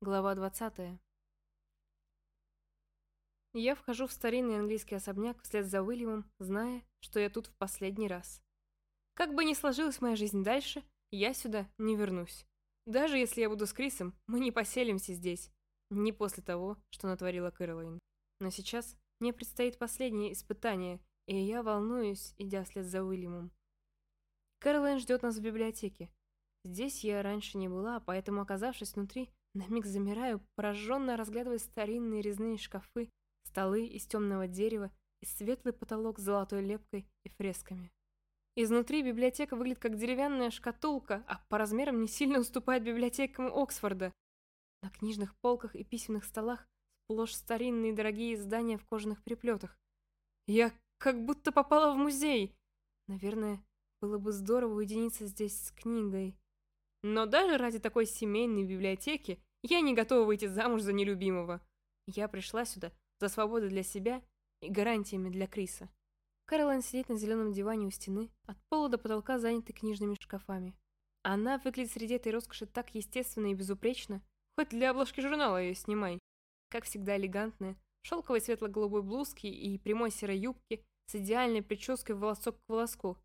Глава 20. Я вхожу в старинный английский особняк вслед за Уильямом, зная, что я тут в последний раз. Как бы ни сложилась моя жизнь дальше, я сюда не вернусь. Даже если я буду с Крисом, мы не поселимся здесь. Не после того, что натворила Кэролайн. Но сейчас мне предстоит последнее испытание, и я волнуюсь, идя вслед за Уильямом. Кэролайн ждет нас в библиотеке. Здесь я раньше не была, поэтому, оказавшись внутри, на миг замираю, пораженно разглядывая старинные резные шкафы, столы из темного дерева и светлый потолок с золотой лепкой и фресками. Изнутри библиотека выглядит как деревянная шкатулка, а по размерам не сильно уступает библиотекам Оксфорда. На книжных полках и письменных столах сплошь старинные дорогие издания в кожаных переплетах. Я как будто попала в музей. Наверное, было бы здорово уединиться здесь с книгой. Но даже ради такой семейной библиотеки я не готова выйти замуж за нелюбимого. Я пришла сюда за свободой для себя и гарантиями для Криса. Каролайн сидит на зеленом диване у стены, от пола до потолка занятой книжными шкафами. Она выглядит среди этой роскоши так естественно и безупречно, хоть для обложки журнала ее снимай. Как всегда элегантная, в шелковой светло-голубой блузке и прямой серой юбке с идеальной прической волосок к волоску.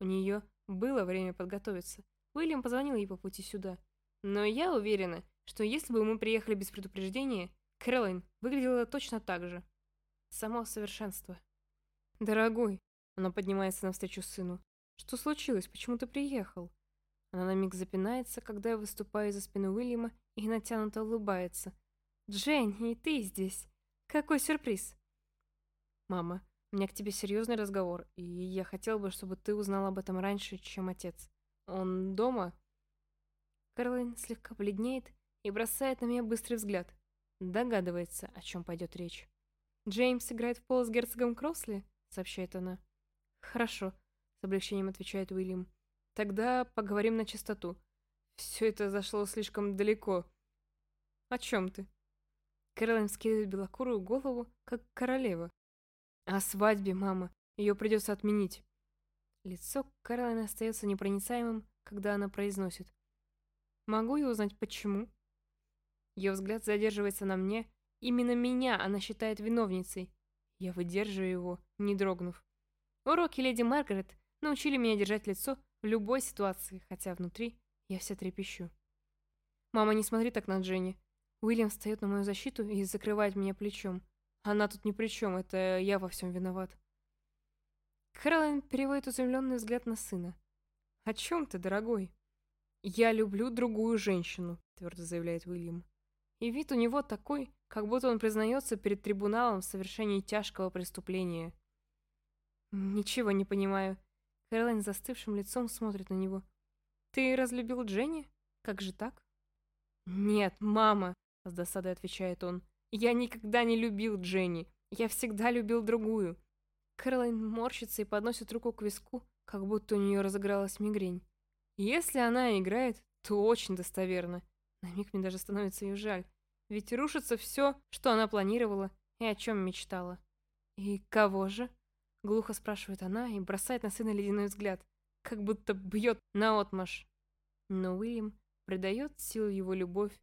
У нее было время подготовиться. Уильям позвонил ей по пути сюда. Но я уверена, что если бы мы приехали без предупреждения, Кэролайн выглядела точно так же. Само совершенство. «Дорогой», — она поднимается навстречу сыну, — «что случилось? Почему ты приехал?» Она на миг запинается, когда я выступаю за спины Уильяма и натянуто улыбается. «Дженни, и ты здесь! Какой сюрприз!» «Мама, у меня к тебе серьезный разговор, и я хотел бы, чтобы ты узнал об этом раньше, чем отец. Он дома?» Кэролайн слегка бледнеет и бросает на меня быстрый взгляд. Догадывается, о чем пойдет речь. «Джеймс играет в пол с герцогом Кросли?» — сообщает она. «Хорошо», — с облегчением отвечает Уильям. «Тогда поговорим на чистоту. Все это зашло слишком далеко. О чем ты?» Кэролайн скидывает белокурую голову, как королева. О свадьбе, мама. Ее придется отменить. Лицо Кэролайн остается непроницаемым, когда она произносит. Могу я узнать, почему? Ее взгляд задерживается на мне. Именно меня она считает виновницей. Я выдерживаю его, не дрогнув. Уроки леди Маргарет научили меня держать лицо в любой ситуации, хотя внутри я вся трепещу. «Мама, не смотри так на Дженни». Уильям встает на мою защиту и закрывает меня плечом. Она тут ни при чем, это я во всем виноват. Кэролайн переводит изумленный взгляд на сына. «О чем ты, дорогой?» «Я люблю другую женщину», — твердо заявляет Уильям. И вид у него такой, как будто он признается перед трибуналом в совершении тяжкого преступления. «Ничего не понимаю». Кэролайн застывшим лицом смотрит на него. «Ты разлюбил Дженни? Как же так?» «Нет, мама», — с досадой отвечает он. Я никогда не любил Дженни. Я всегда любил другую. Кэролайн морщится и подносит руку к виску, как будто у нее разыгралась мигрень. Если она играет, то очень достоверно. На миг мне даже становится ее жаль. Ведь рушится все, что она планировала и о чем мечтала. «И кого же?» — глухо спрашивает она и бросает на сына ледяной взгляд, как будто бьет наотмашь. Но Уильям придает силу его любовь,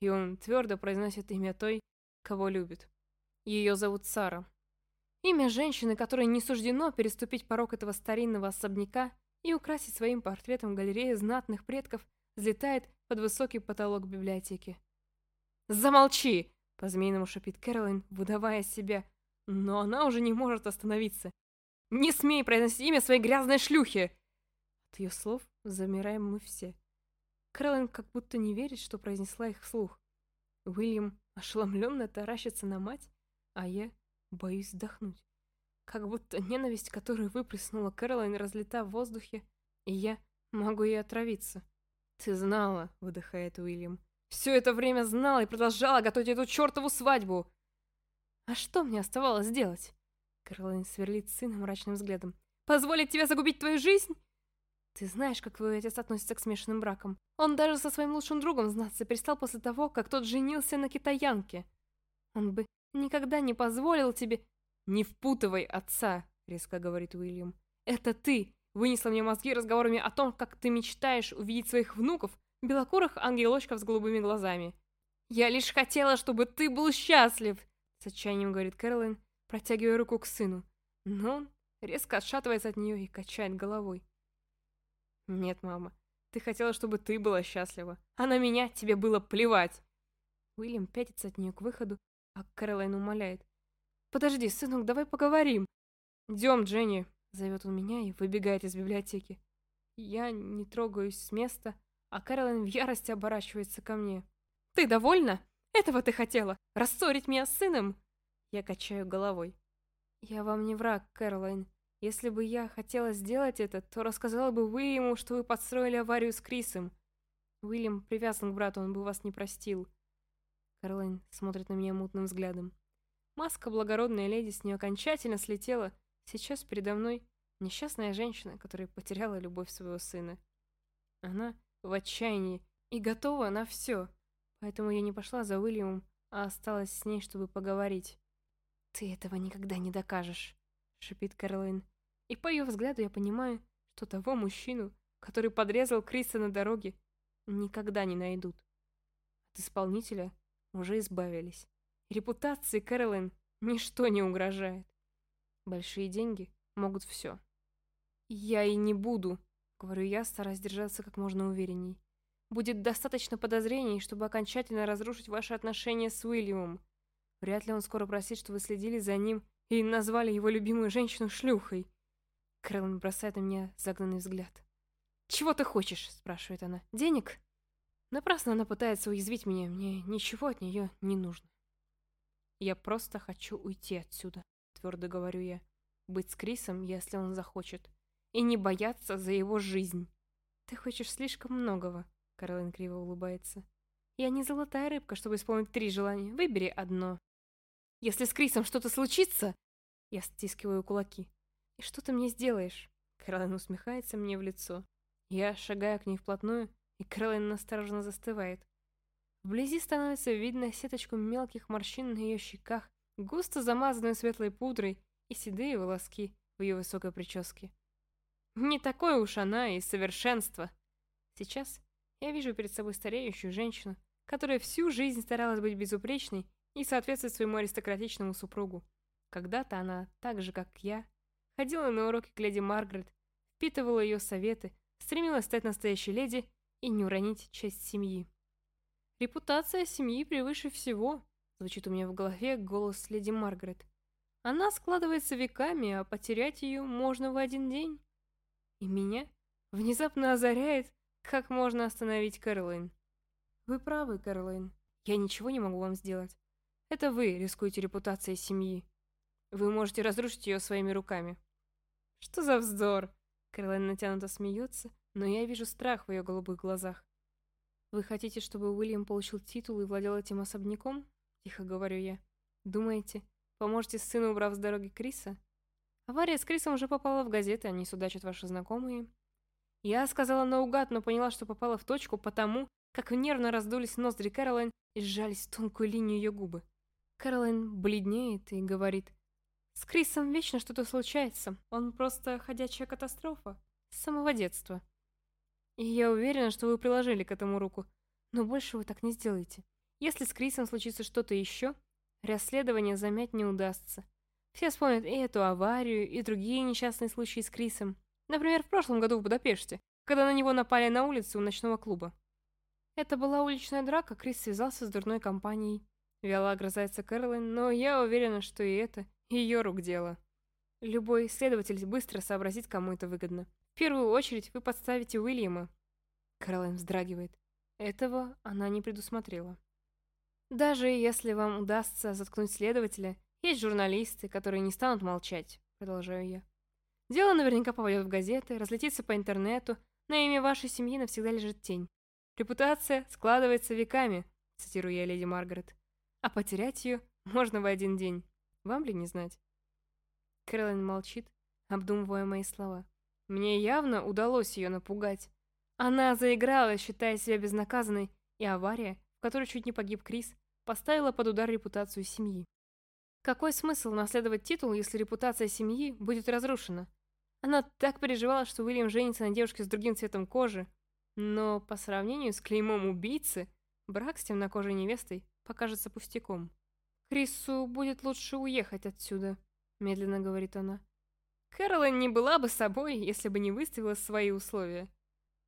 и он твердо произносит имя той, кого любит. Ее зовут Сара. Имя женщины, которой не суждено переступить порог этого старинного особняка и украсить своим портретом галерею знатных предков, взлетает под высокий потолок библиотеки. «Замолчи!» — по-змеиному шипит Кэролайн, выдавая себя. Но она уже не может остановиться. «Не смей произносить имя своей грязной шлюхи!» От ее слов замираем мы все. Кэролайн как будто не верит, что произнесла их вслух. Уильям ошеломленно таращится на мать, а я боюсь вздохнуть. Как будто ненависть, которую выплеснула Кэролайн, разлета в воздухе, и я могу ей отравиться. «Ты знала», — выдыхает Уильям. «Все это время знала и продолжала готовить эту чертову свадьбу!» «А что мне оставалось делать?» Кэролайн сверлит сына мрачным взглядом. «Позволить тебе загубить твою жизнь?» Ты знаешь, как твой отец относится к смешанным бракам. Он даже со своим лучшим другом знаться перестал после того, как тот женился на китаянке. Он бы никогда не позволил тебе... Не впутывай отца, резко говорит Уильям. Это ты вынесла мне мозги разговорами о том, как ты мечтаешь увидеть своих внуков, белокурых ангелочков с голубыми глазами. «Я лишь хотела, чтобы ты был счастлив!» С отчаянием говорит Кэролайн, протягивая руку к сыну. Но он резко отшатывается от нее и качает головой. «Нет, мама, ты хотела, чтобы ты была счастлива, а на меня тебе было плевать!» Уильям пятится от нее к выходу, а Кэролайн умоляет. «Подожди, сынок, давай поговорим!» «Идем, Дженни!» — зовет он меня и выбегает из библиотеки. Я не трогаюсь с места, а Кэролайн в ярости оборачивается ко мне. «Ты довольна? Этого ты хотела? Рассорить меня с сыном?» Я качаю головой. «Я вам не враг, Кэролайн. Если бы я хотела сделать это, то рассказала бы вы ему, что вы подстроили аварию с Крисом. Уильям привязан к брату, он бы вас не простил». Кэролайн смотрит на меня мутным взглядом. Маска благородной леди с нее окончательно слетела. Сейчас передо мной несчастная женщина, которая потеряла любовь своего сына. Она в отчаянии и готова на все. Поэтому я не пошла за Уильямом, а осталась с ней, чтобы поговорить. «Ты этого никогда не докажешь», — шипит Кэролайн. И по ее взгляду я понимаю, что того мужчину, который подрезал Криса на дороге, никогда не найдут. От исполнителя уже избавились. Репутации Кэролайн ничто не угрожает. Большие деньги могут все. Я и не буду, говорю я, стараясь держаться как можно уверенней. Будет достаточно подозрений, чтобы окончательно разрушить ваши отношения с Уильямом. Вряд ли он скоро просит, что вы следили за ним и назвали его любимую женщину шлюхой. Кэролин бросает на меня загнанный взгляд. «Чего ты хочешь?» – спрашивает она. «Денег?» Напрасно она пытается уязвить меня, мне ничего от нее не нужно. «Я просто хочу уйти отсюда», – твердо говорю я. «Быть с Крисом, если он захочет, и не бояться за его жизнь». «Ты хочешь слишком многого», Каролин криво улыбается. «Я не золотая рыбка, чтобы исполнить три желания. Выбери одно». «Если с Крисом что-то случится...» Я стискиваю кулаки. «И что ты мне сделаешь?» Каролин усмехается мне в лицо. Я шагаю к ней вплотную, и Каролин настороженно застывает. Вблизи становится видно сеточку мелких морщин на ее щеках, густо замазанную светлой пудрой и седые волоски в ее высокой прическе. Не такое уж она и совершенство. Сейчас я вижу перед собой стареющую женщину, которая всю жизнь старалась быть безупречной и соответствовать своему аристократичному супругу. Когда-то она, так же как я, ходила на уроки к леди Маргарет, впитывала ее советы, стремилась стать настоящей леди и не уронить честь семьи. «Репутация семьи превыше всего», — звучит у меня в голове голос леди Маргарет. «Она складывается веками, а потерять ее можно в один день». И меня внезапно озаряет, как можно остановить Кэролайн? Вы правы, Кэролайн. Я ничего не могу вам сделать. Это вы рискуете репутацией семьи. Вы можете разрушить ее своими руками. Что за вздор? Кэролайн натянуто смеется, но я вижу страх в ее голубых глазах. Вы хотите, чтобы Уильям получил титул и владел этим особняком? Тихо говорю я. Думаете, поможете сыну, убрав с дороги Криса? Авария с Крисом уже попала в газеты, они судачат ваши знакомые. Я сказала наугад, но поняла, что попала в точку потому, как нервно раздулись ноздри Кэролайн и сжались в тонкую линию ее губы. Кэролайн бледнеет и говорит, «С Крисом вечно что-то случается, он просто ходячая катастрофа, с самого детства. И я уверена, что вы приложили к этому руку, но больше вы так не сделаете. Если с Крисом случится что-то еще, расследование замять не удастся. Все вспомнят и эту аварию, и другие несчастные случаи с Крисом. Например, в прошлом году в Будапеште, когда на него напали на улице у ночного клуба. Это была уличная драка, Крис связался с дурной компанией. Вяло огрызается Кэролайн, но я уверена, что и это ее рук дело. Любой следователь быстро сообразит, кому это выгодно. В первую очередь вы подставите Уильяма. Кэролайн вздрагивает. Этого она не предусмотрела. Даже если вам удастся заткнуть следователя, есть журналисты, которые не станут молчать, продолжаю я. Дело наверняка попадет в газеты, разлетится по интернету, на имя вашей семьи навсегда лежит тень. Репутация складывается веками, цитирую я леди Маргарет. А потерять ее можно в один день. Вам ли не знать? Кэролайн молчит, обдумывая мои слова. Мне явно удалось ее напугать. Она заиграла, считая себя безнаказанной, и авария, в которой чуть не погиб Крис, поставила под удар репутацию семьи. Какой смысл наследовать титул, если репутация семьи будет разрушена? Она так переживала, что Уильям женится на девушке с другим цветом кожи. Но по сравнению с клеймом убийцы, брак с темнокожей невестой покажется пустяком. «Крису будет лучше уехать отсюда», — медленно говорит она. Кэролайн не была бы собой, если бы не выставила свои условия.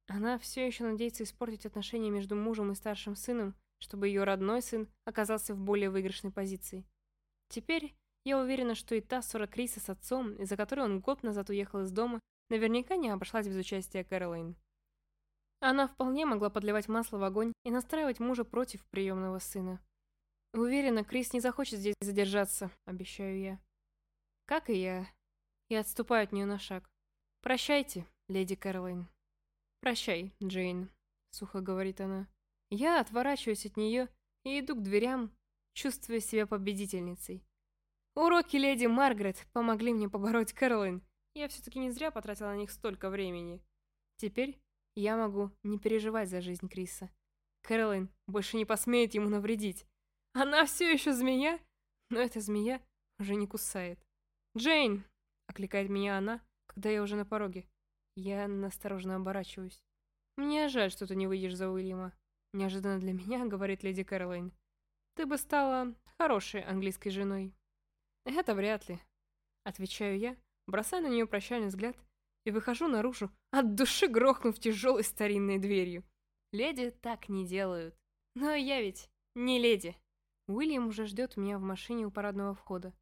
Она все еще надеется испортить отношения между мужем и старшим сыном, чтобы ее родной сын оказался в более выигрышной позиции. Теперь я уверена, что и та ссора Криса с отцом, из-за которой он год назад уехал из дома, наверняка не обошлась без участия Кэролайн. Она вполне могла подливать масло в огонь и настраивать мужа против приемного сына. Уверена, Крис не захочет здесь задержаться, обещаю я. Как и я. И отступаю от нее на шаг. Прощайте, леди Кэролайн. Прощай, Джейн, сухо говорит она. Я отворачиваюсь от нее и иду к дверям, чувствуя себя победительницей. Уроки леди Маргарет помогли мне побороть Кэролайн. Я все-таки не зря потратила на них столько времени. Теперь я могу не переживать за жизнь Криса. Кэролайн больше не посмеет ему навредить. Она все еще змея, но эта змея уже не кусает. «Джейн!» — окликает меня она, когда я уже на пороге. Я настороженно оборачиваюсь. «Мне жаль, что ты не выйдешь за Уильяма», — неожиданно для меня говорит леди Кэролайн. «Ты бы стала хорошей английской женой». «Это вряд ли», — отвечаю я, бросая на нее прощальный взгляд и выхожу наружу, от души грохнув тяжелой старинной дверью. Леди так не делают. Но я ведь не леди. Уильям уже ждет меня в машине у парадного входа.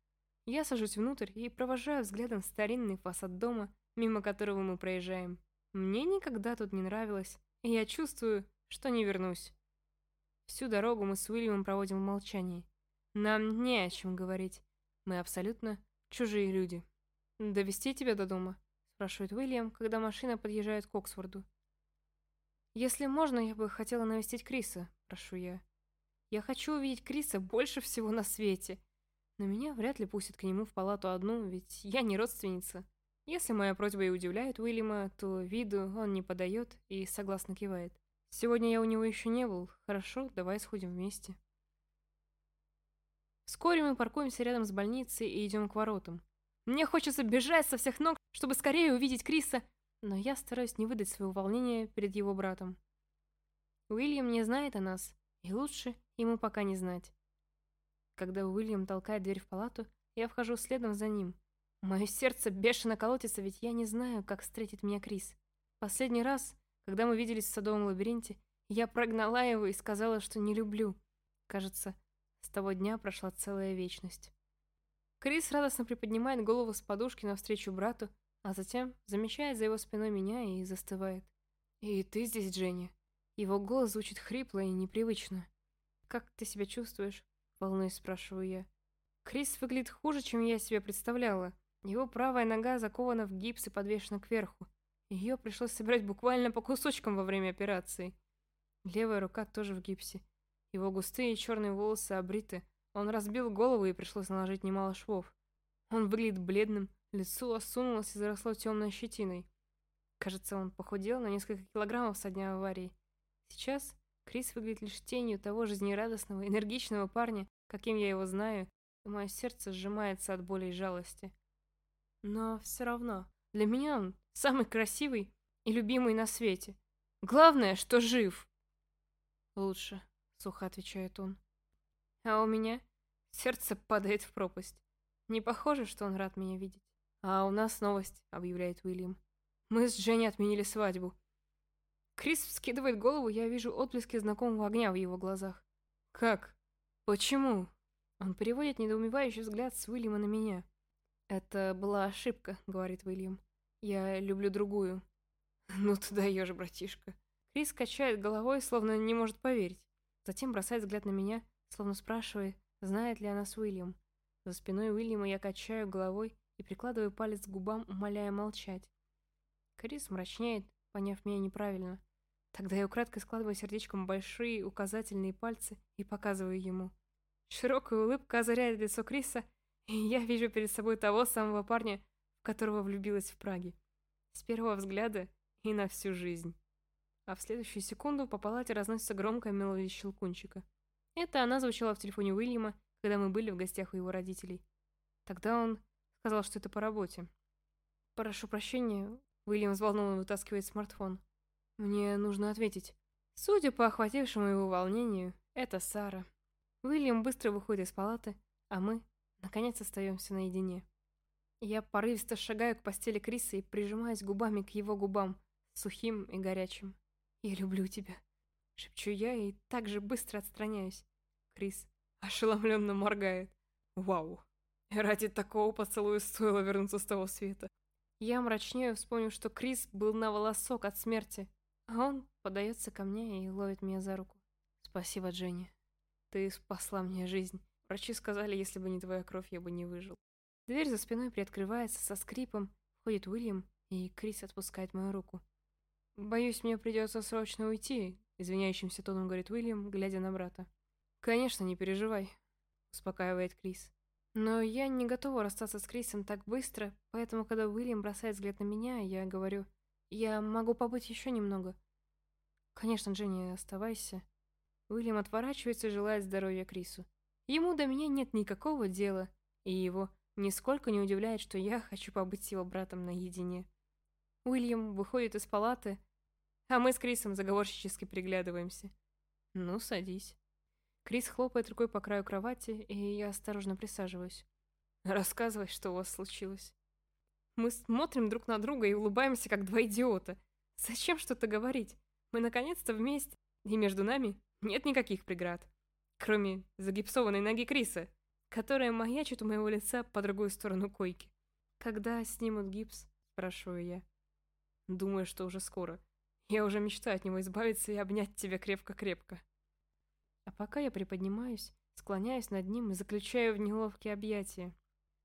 Я сажусь внутрь и провожаю взглядом старинный фасад дома, мимо которого мы проезжаем. Мне никогда тут не нравилось, и я чувствую, что не вернусь. Всю дорогу мы с Уильямом проводим в молчании. Нам не о чем говорить. Мы абсолютно чужие люди. Довести тебя до дома? спрашивает Уильям, когда машина подъезжает к Оксфорду. «Если можно, я бы хотела навестить Криса», — прошу я. «Я хочу увидеть Криса больше всего на свете. Но меня вряд ли пустят к нему в палату одну, ведь я не родственница. Если моя просьба и удивляет Уильяма, то виду он не подает и согласно кивает. Сегодня я у него еще не был. Хорошо, давай сходим вместе». Вскоре мы паркуемся рядом с больницей и идем к воротам. Мне хочется бежать со всех ног, чтобы скорее увидеть Криса, но я стараюсь не выдать своего волнения перед его братом. Уильям не знает о нас, и лучше ему пока не знать. Когда Уильям толкает дверь в палату, я вхожу следом за ним. Мое сердце бешено колотится, ведь я не знаю, как встретит меня Крис. Последний раз, когда мы виделись в садовом лабиринте, я прогнала его и сказала, что не люблю. Кажется, с того дня прошла целая вечность. Крис радостно приподнимает голову с подушки навстречу брату, а затем замечает за его спиной меня и застывает. «И ты здесь, Дженни?» Его голос звучит хрипло и непривычно. «Как ты себя чувствуешь?» — волнуюсь, спрашиваю я. Крис выглядит хуже, чем я себе представляла. Его правая нога закована в гипс и подвешена кверху. Ее пришлось собирать буквально по кусочкам во время операции. Левая рука тоже в гипсе. Его густые черные волосы обриты, он разбил голову и пришлось наложить немало швов. Он выглядит бледным, лицо осунулось и заросло темной щетиной. Кажется, он похудел на несколько килограммов со дня аварии. Сейчас Крис выглядит лишь тенью того жизнерадостного, энергичного парня, каким я его знаю, и мое сердце сжимается от боли и жалости. Но все равно, для меня он самый красивый и любимый на свете. Главное, что жив. Лучше, сухо отвечает он. А у меня сердце падает в пропасть. Не похоже, что он рад меня видеть. А у нас новость, объявляет Уильям. Мы с Женей отменили свадьбу. Крис вскидывает голову, я вижу отблески знакомого огня в его глазах. Как? Почему? Он переводит недоумевающий взгляд с Уильяма на меня. «Это была ошибка», — говорит Уильям. «Я люблю другую». «Ну ты даешь, братишка». Крис качает головой, словно не может поверить. Затем бросает взгляд на меня, словно спрашивая, знает ли она с Уильям. За спиной Уильяма я качаю головой и прикладываю палец к губам, умоляя молчать. Крис мрачнеет, поняв меня неправильно. Тогда я украдкой складываю сердечком большие указательные пальцы и показываю ему. Широкая улыбка озаряет лицо Криса, и я вижу перед собой того самого парня, в которого влюбилась в Праге. С первого взгляда и на всю жизнь. А в следующую секунду по палате разносится громкая мелодия щелкунчика. Это она звучала в телефоне Уильяма, когда мы были в гостях у его родителей. Тогда он сказал, что это по работе. «Прошу прощения», — Уильям взволнованно вытаскивает смартфон. «Мне нужно ответить». Судя по охватившему его волнению, это Сара. Уильям быстро выходит из палаты, а мы, наконец, остаемся наедине. Я порывисто шагаю к постели Криса и прижимаюсь губами к его губам, сухим и горячим. «Я люблю тебя», — шепчу я и так же быстро отстраняюсь. Крис ошеломленно моргает. «Вау! Ради такого поцелуя стоило вернуться с того света». Я мрачнею, вспомнив, что Крис был на волосок от смерти, а он подается ко мне и ловит меня за руку. «Спасибо, Дженни. Ты спасла мне жизнь. Врачи сказали, если бы не твоя кровь, я бы не выжил». Дверь за спиной приоткрывается со скрипом, входит Уильям, и Крис отпускает мою руку. «Боюсь, мне придется срочно уйти», — извиняющимся тоном говорит Уильям, глядя на брата. «Конечно, не переживай», — успокаивает Крис. Но я не готова расстаться с Крисом так быстро, поэтому, когда Уильям бросает взгляд на меня, я говорю, «Я могу побыть еще немного». «Конечно, Дженни, оставайся». Уильям отворачивается и желает здоровья Крису. Ему до меня нет никакого дела, и его Нисколько не удивляет, что я хочу побыть с его братом наедине. Уильям выходит из палаты, а мы с Крисом заговорщически приглядываемся. «Ну, садись». Крис хлопает рукой по краю кровати, и я осторожно присаживаюсь. «Рассказывай, что у вас случилось». Мы смотрим друг на друга и улыбаемся, как два идиота. Зачем что-то говорить? Мы наконец-то вместе, и между нами нет никаких преград. Кроме загипсованной ноги Криса, которая маячит у моего лица по другую сторону койки. «Когда снимут гипс?» – спрашиваю я. Думаю, что уже скоро. Я уже мечтаю от него избавиться и обнять тебя крепко-крепко. А пока я приподнимаюсь, склоняюсь над ним и заключаю в неловкие объятия.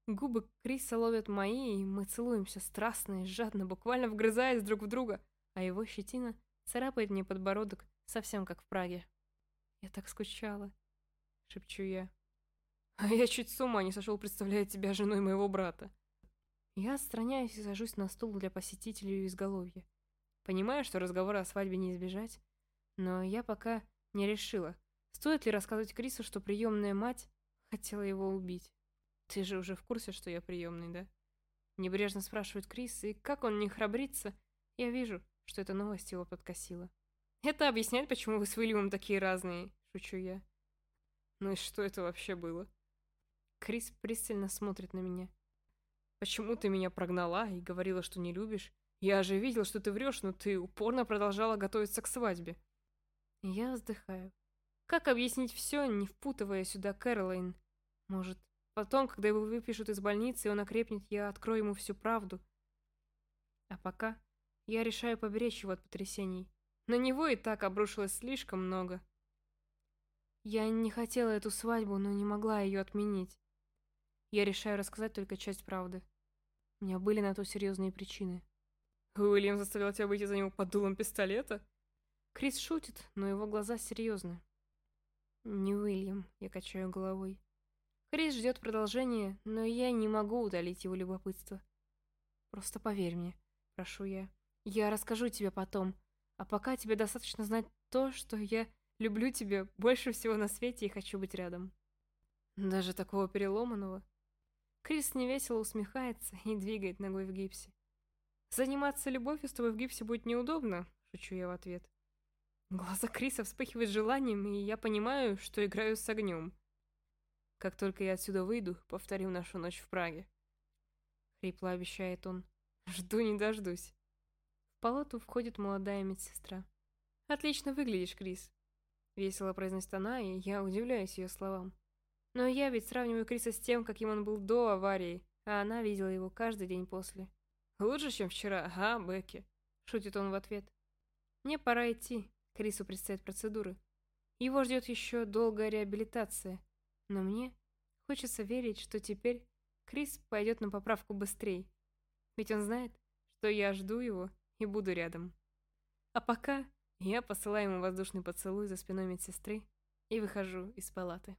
Губы Криса ловят мои, и мы целуемся страстно и жадно, буквально вгрызаясь друг в друга, а его щетина царапает мне подбородок, совсем как в Праге. «Я так скучала», — шепчу я. А я чуть с ума не сошел, представляя тебя женой моего брата. Я отстраняюсь и сажусь на стул для посетителей изголовья. Понимаю, что разговора о свадьбе не избежать, но я пока не решила, стоит ли рассказывать Крису, что приемная мать хотела его убить. Ты же уже в курсе, что я приемный, да? Небрежно спрашивает Крис, и как он не храбрится, я вижу, что эта новость его подкосила. Это объясняет, почему вы с Уильямом такие разные, шучу я. Ну и что это вообще было? Крис пристально смотрит на меня. «Почему ты меня прогнала и говорила, что не любишь? Я же видел, что ты врешь, но ты упорно продолжала готовиться к свадьбе». Я вздыхаю. Как объяснить все, не впутывая сюда Кэролайн? Может, потом, когда его выпишут из больницы и он окрепнет, я открою ему всю правду? А пока я решаю поберечь его от потрясений. На него и так обрушилось слишком много. Я не хотела эту свадьбу, но не могла ее отменить. Я решаю рассказать только часть правды. У меня были на то серьезные причины. Уильям заставил тебя выйти за него под дулом пистолета? Крис шутит, но его глаза серьезны. Не Уильям, я качаю головой. Крис ждет продолжения, но я не могу удалить его любопытство. Просто поверь мне, прошу я. Я расскажу тебе потом, а пока тебе достаточно знать то, что я люблю тебя больше всего на свете и хочу быть рядом. Даже такого переломанного? Крис невесело усмехается и двигает ногой в гипсе. «Заниматься любовью с тобой в гипсе будет неудобно», — шучу я в ответ. Глаза Криса вспыхивают желанием, и я понимаю, что играю с огнем. Как только я отсюда выйду, повторю нашу ночь в Праге. Хрипло обещает он. Жду не дождусь. В палату входит молодая медсестра. «Отлично выглядишь, Крис», — весело произносит она, и я удивляюсь ее словам. Но я ведь сравниваю Криса с тем, каким он был до аварии, а она видела его каждый день после. «Лучше, чем вчера, ага, Бекки?» — шутит он в ответ. «Мне пора идти, Крису предстоят процедуры. Его ждет еще долгая реабилитация, но мне хочется верить, что теперь Крис пойдет на поправку быстрее, ведь он знает, что я жду его и буду рядом. А пока я посылаю ему воздушный поцелуй за спиной медсестры и выхожу из палаты.